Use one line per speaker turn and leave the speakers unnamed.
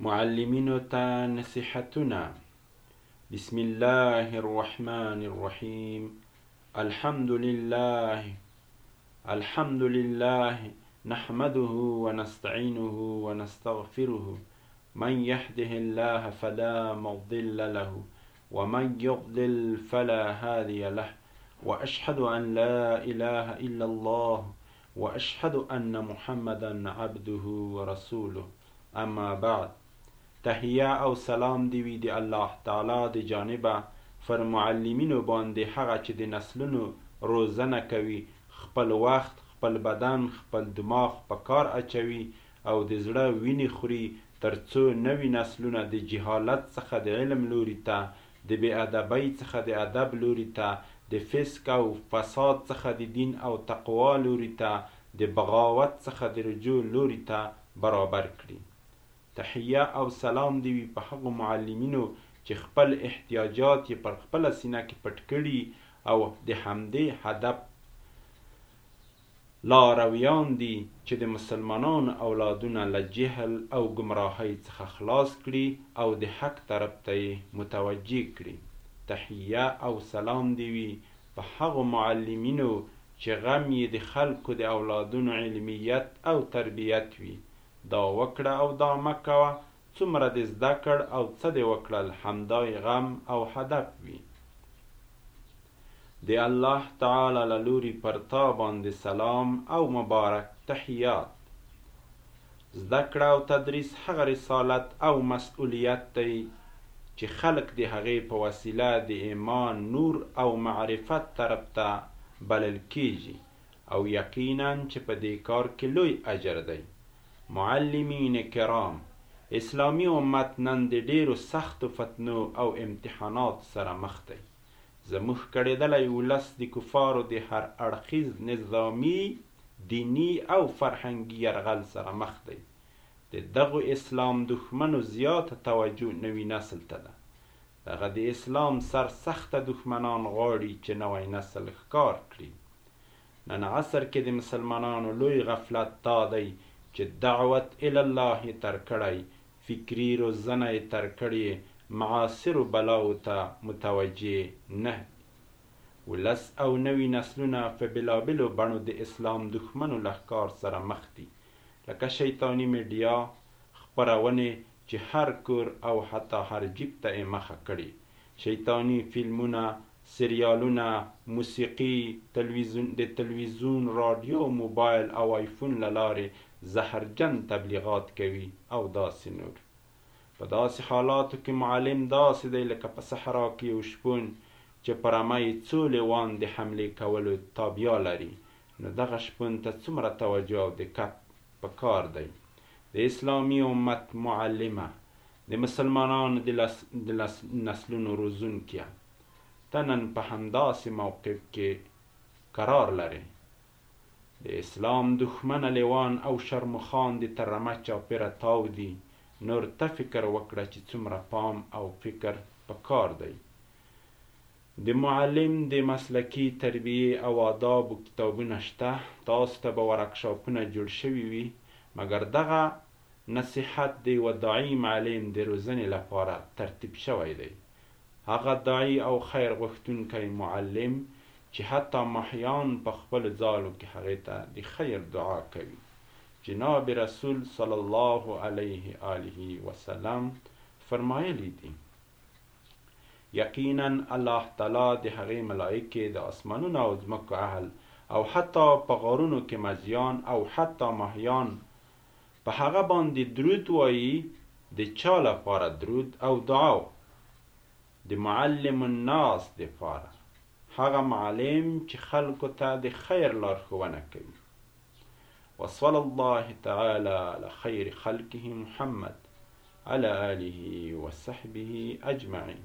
معلمين نصيحتنا بسم الله الرحمن الرحيم الحمد لله الحمد لله نحمده ونستعينه ونستغفره من يهده الله فلا مضل له ومن يضلل فلا هادي له واشهد ان لا اله الا الله واشهد ان محمدا عبده ورسوله اما بعد تحیه او سلام دې وي د الله تعالی د جانبه فر معلمینو باندې هغه چې د نسلونو روزنه کوي خپل وخت خپل بدن خپل دماغ په کار اچوي او د زړه وینې خوري تر څو نوي نسلونه د جهالت څخه د علم لوري ته د بې ادبۍ څخه د ادب لوري ته، د فسق او فساد څخه د دين او تقوا لوري ته، د بغاوت څخه د رجوع لوري ته برابر کړي. تحيه او سلام دې وي په هغو معلمينو چې خپل احتياجات يې پر خپله سينه کې پټ کړي او د همدې هدف لارویان دي چې د مسلمانانو اولادونه له جهل او ګمراهۍ څخه خلاص کړي او د حق طرف ته یې متوجه کړي. تحیه او سلام دې وي په هغو معلمینو چې غم یې د خلکو د اولادونو علمیت او تربیت وي، دا وکړه او دا مه کوه، څومره دې زده کړ او څه دې وکړل همدا یې غم او هدف وي. د الله تعالی له لوري پر تا باندې سلام او مبارک تحیات. زده کړه او تدریس هغه رسالت او مسئولیت دی چې خلک د هغې په وسیله د ایمان نور او معرفت طرف ته بلل کېږي او یقینا چې په دې کار کې لوی اجر دی. معلمین کرام! اسلامي امت نن د ډېرو سختو فتنو او امتحاناتو سره مخ دی. زموږ کړېدلی ولس د کفارو د هر اړخیز نظامي، دیني او فرهنګي یرغل سره مخ دی. د دغو اسلام دښمنو زیاته توجه نوي نسل ته ده. دغه د اسلام سر سخته دښمنان غواړي چې نوی نسل ښکار کړي. نن عصر کې د مسلمانانو لوی غفلت دا دی چې دعوت الی الله یې تر کړی فکري روزنه يې تر کړې معاصرو بلاوو ته متوجه نهد. ولس او نوي نسلونه په بېلابېلو بڼو د اسلام دښمنو له ښکار سره مخ دي، لکه شيطاني مېډيا، خپرونې چې هر کور او حتی هر جيب ته يې مخه کړې، شيطاني فلمونه سریالونه، موسیقي، تلویزیون، د تلویزیون، راډیو، موبایل او آیفون له لارې زهرجن تبلیغات کوي او داسې نور. په داسې حالاتو کې معلم داسې دی لکه په صحرا کې یو شپون چې په رمه یې څو لېوان د حملې کولو تابیا لري، نو دغه شپون ته څومره توجه او دقت په کار دی. د اسلامي امت معلمه، د مسلمانانو د نسلونو روزونکیه! ته نن په همداسې موقف کې قرار لرې، د اسلام دښمنه لېوان او شرموښان دې تر رمه چاپېره تاو دي، نور ته فکر وکړه چې څومره پام او فکر په کار دی. د معلم د مسلکي تربیې او آدابو کتابونه شته، تاسو ته به ورکشاپونه جوړ شوي وي، مګر دغه نصیحت د یوه داعي معلم د روزنې لپاره ترتیب شوی دی. هغه داعي او خیر غوښتونکی معلم چې حتی ماهیان په خپلو ځالو کې هغې ته د خیر دعا کوي. جناب رسول صلی الله علیه آله وسلم فرمایلي دي، یقینا الله تعالی د هغې ملائکې د آسمانونو او ځمکو اهل او حتی په غارونو کې مزیان او حتی ماهیان په هغه باندې درود وايي د چا لپاره درود او دعا وه؟ د معلم الناس د پاره هغه معلم چې خلکو ته د خیر لارښوونه کوي وصلى الله تعالى على خير خلقه محمد على آله وصحبه أجمعين